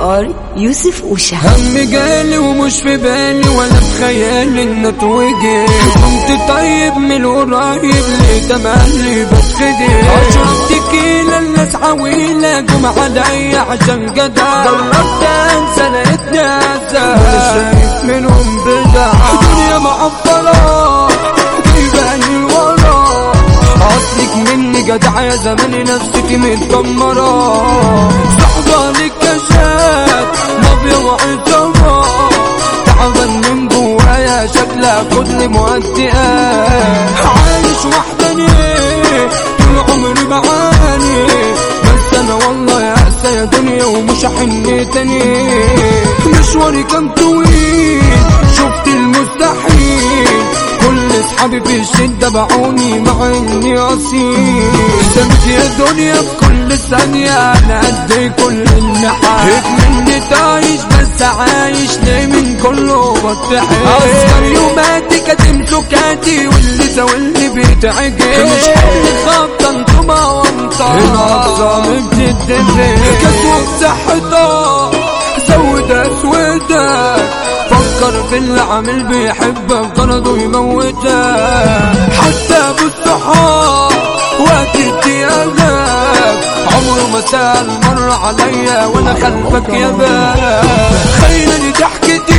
آر يوسف اوشا. هم جالي ومش في بالي ولا في خيالي ان اتوجد كنت طيب من القريب ليه تملي بتخدي اشرب تكيلة الناس عويلة جم عليا عشان جدع جربت انسى لقيتني انسى وأنا شايف منهم بدع الدنيا معطلة جايباني لورا اصلك مني جدع يا زماني نفسيتي متدمرة كل مؤدئة عايش وحداني طول عمري بعاني. بس أنا والله يا يا دنيا ومش هحن تاني مشواري كان طويل شفت المستحيل. كل أصحابي في الشدة باعوني مع إني أصيل. سمت يا دنيا بكل ثانية أنا قد كل النحاس. مني تعيش بس عايش كله بتحس اذكر يوماتي كاتم سكاتي واللي زاولني بيتعجب مش حمل خبطة انتما وامطار الاقصى بتدفن كسوة صحتها زود اسودك فكر في اللي عامل بيحبك غرضه يموتك حتى بالصحاب وقت اتياجك عمره ما سأل مرة عليا وأنا خلفك يا باب. خيلني ضحكتي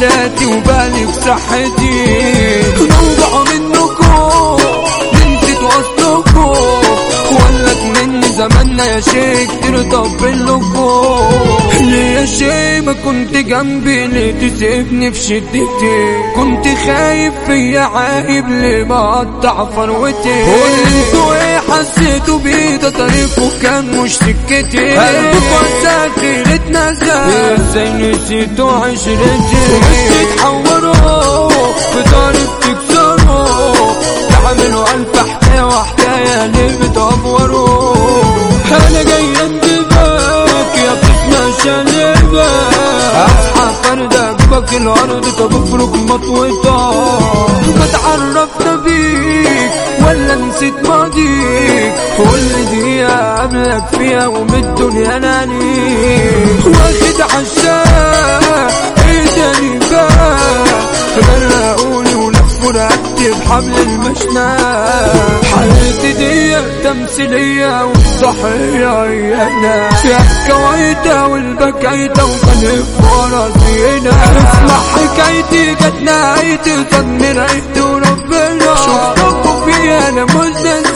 ليلاتي وبالي في صحتي. نوجع منكم نسيت اصلكم ولك مني زماننا يا شيء كتير طبل لكم ليه يا شيء ما كنت جنبي؟ ليه تسيبني في شدتي؟ كنت خايف فيا عايب ليه بقطع فروتي؟ أنتوا إيه حسيتوا بيه ده طريقه كان مش سكتي قلبك وسع زاد إزاي نسيتوا عشرتي. وبتتحوروا في طريق تكسروا تعملوا ألف حكاية وحكاية ليه بتأفوروا أنا جاي أندبك يا بتسمع شنبك أصحى فردة جبك الأرض تبفرك مطوطة. ما تعرفنا بيك ولا نسيت ماضيك. كل دقيقة قبلك فيها ومن الدنيا نانيك واخد عشاق تاني بقى غرقوني ولفوا رقبتي بحبل المشنقة حياتي دي تمثيلية والضحية هي في حكايتها والبكايتة وكان ورا زينة اسمع حكايتي جت نهايتي طب مرايتي وربنا شفتكم فيها أنا مش ناسيها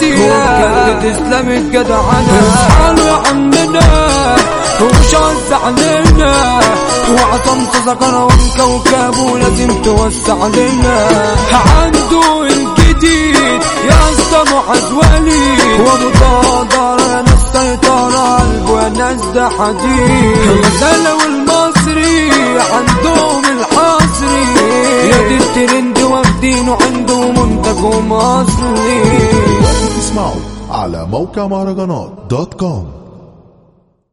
تسلمت جدعنا اصحابي عندنا ومش عز علينا وعصمت ذكر وكوكب ولازم توسع علينا عنده الجديد يا اسطى معز ولي أنا السيطرة ناس ده حديد. الغزالة والمصري عندهم الحصري يا دي الترند واخدينه عنده منتجهم اصلي اسمعوا على موقع مهرجانات دوت كوم